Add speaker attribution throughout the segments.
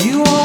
Speaker 1: You are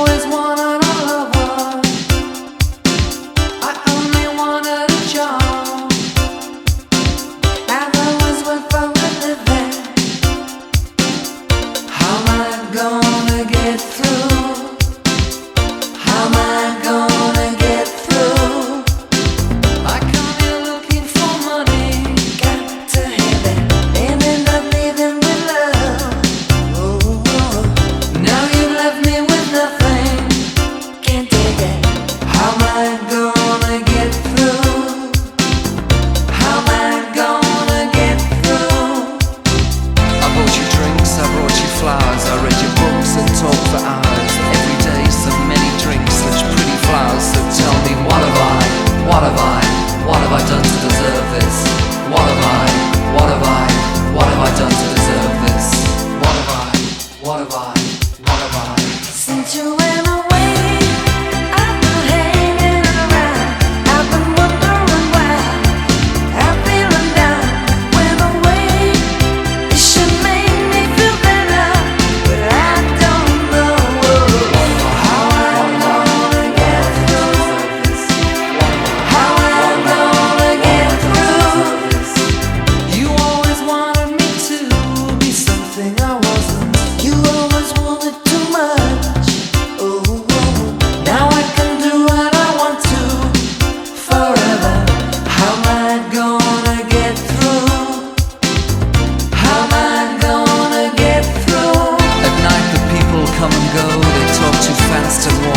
Speaker 1: just more one.